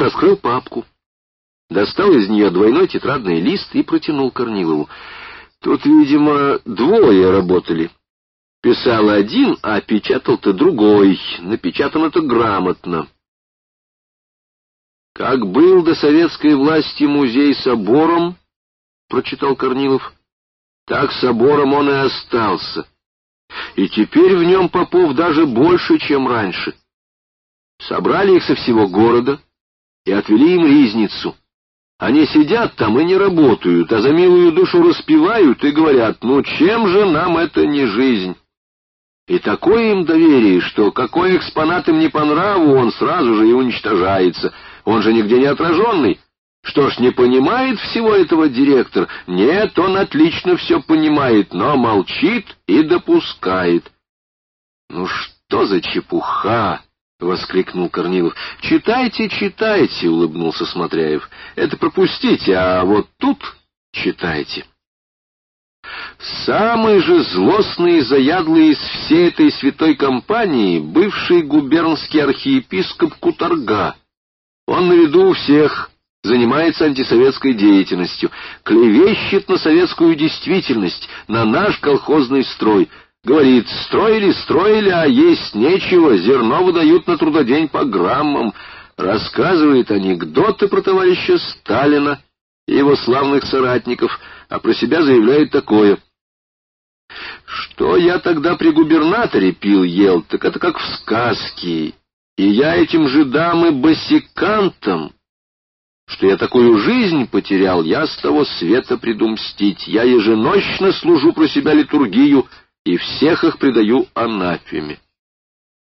раскрыл папку, достал из нее двойной тетрадный лист и протянул Корнилову. Тут, видимо, двое работали. Писал один, а печатал-то другой. Напечатано-то грамотно. «Как был до советской власти музей собором, — прочитал Корнилов, — так собором он и остался. И теперь в нем попов даже больше, чем раньше. Собрали их со всего города и отвели им ризницу. Они сидят там и не работают, а за милую душу распевают и говорят, ну чем же нам это не жизнь? И такое им доверие, что какой экспонат им не по нраву, он сразу же и уничтожается. Он же нигде не отраженный. Что ж, не понимает всего этого директор? Нет, он отлично все понимает, но молчит и допускает. Ну что за чепуха? — воскликнул Корнилов. — Читайте, читайте, — улыбнулся Смотряев. — Это пропустите, а вот тут читайте. Самый же злостный и заядлый из всей этой святой компании бывший губернский архиепископ Куторга. Он на виду у всех, занимается антисоветской деятельностью, клевещет на советскую действительность, на наш колхозный строй. Говорит, строили, строили, а есть нечего, зерно выдают на трудодень по граммам. Рассказывает анекдоты про товарища Сталина и его славных соратников, а про себя заявляет такое. Что я тогда при губернаторе пил-ел, так это как в сказке, и я этим же дам и босикантам, что я такую жизнь потерял, я с того света приду я еженочно служу про себя литургию и всех их предаю анафеме.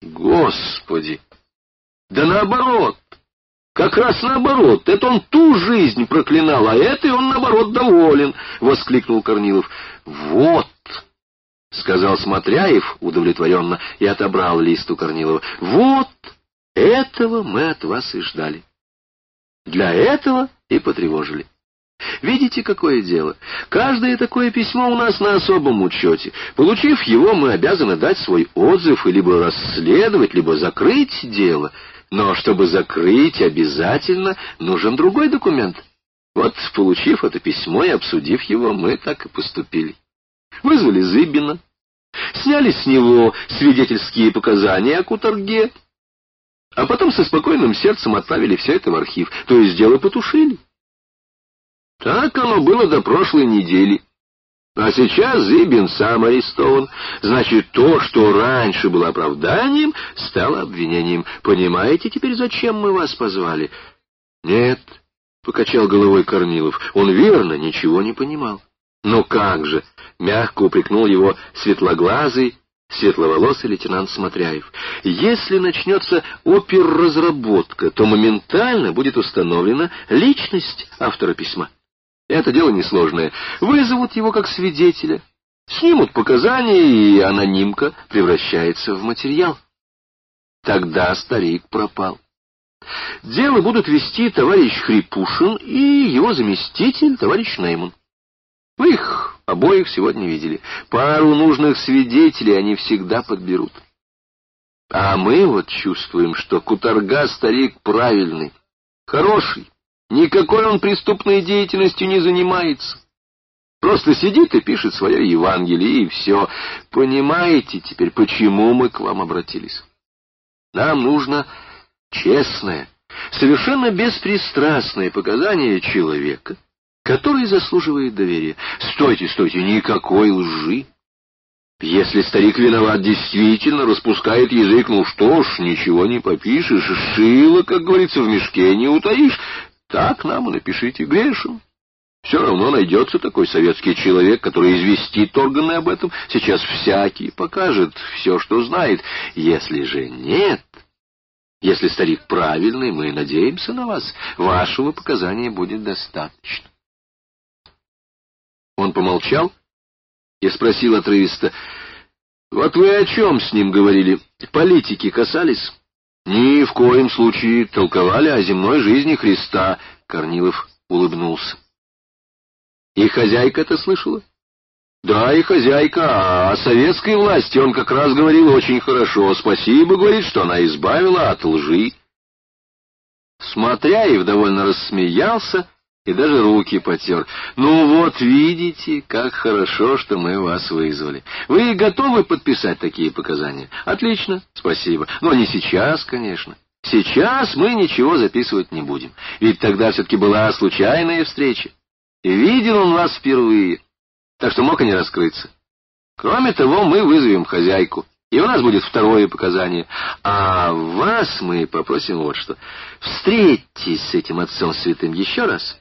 Господи! Да наоборот! Как раз наоборот, это он ту жизнь проклинал, а этой он, наоборот, доволен, — воскликнул Корнилов. — Вот, — сказал Смотряев удовлетворенно и отобрал лист у Корнилова, — вот, этого мы от вас и ждали. Для этого и потревожили. Видите, какое дело? Каждое такое письмо у нас на особом учете. Получив его, мы обязаны дать свой отзыв и либо расследовать, либо закрыть дело — но чтобы закрыть, обязательно нужен другой документ. Вот, получив это письмо и обсудив его, мы так и поступили. Вызвали Зыбина, сняли с него свидетельские показания о Куторге, а потом со спокойным сердцем отправили все это в архив, то есть дело потушили. Так оно было до прошлой недели. А сейчас Зыбин сам арестован. Значит, то, что раньше было оправданием, стало обвинением. Понимаете теперь, зачем мы вас позвали? Нет, — покачал головой Корнилов, — он верно ничего не понимал. Но как же, — мягко упрекнул его светлоглазый, светловолосый лейтенант Смотряев. Если начнется оперразработка, то моментально будет установлена личность автора письма. Это дело несложное. Вызовут его как свидетеля, снимут показания, и анонимка превращается в материал. Тогда старик пропал. Дело будут вести товарищ Хрипушин и его заместитель, товарищ Нейман. Вы их обоих сегодня видели. Пару нужных свидетелей они всегда подберут. А мы вот чувствуем, что Куторга старик правильный, хороший, Никакой он преступной деятельностью не занимается. Просто сидит и пишет свое Евангелие, и все. Понимаете теперь, почему мы к вам обратились? Нам нужно честное, совершенно беспристрастное показание человека, который заслуживает доверия. Стойте, стойте, никакой лжи. Если старик виноват действительно, распускает язык, ну что ж, ничего не попишешь, шило, как говорится, в мешке не утаишь. Так нам и напишите, грешен. Все равно найдется такой советский человек, который известит органы об этом. Сейчас всякий покажет все, что знает. Если же нет, если старик правильный, мы надеемся на вас. Вашего показания будет достаточно. Он помолчал и спросил отрывисто, «Вот вы о чем с ним говорили? Политики касались?» Ни в коем случае толковали о земной жизни Христа, Корнилов улыбнулся. И хозяйка это слышала? Да, и хозяйка, а о советской власти он как раз говорил очень хорошо. Спасибо, говорит, что она избавила от лжи. Смотряев довольно рассмеялся и даже руки потер. «Ну вот, видите, как хорошо, что мы вас вызвали. Вы готовы подписать такие показания?» «Отлично, спасибо. Но не сейчас, конечно. Сейчас мы ничего записывать не будем. Ведь тогда все-таки была случайная встреча. И видел он вас впервые, так что мог и не раскрыться. Кроме того, мы вызовем хозяйку, и у нас будет второе показание. А вас мы попросим вот что. Встретьтесь с этим отцом святым еще раз»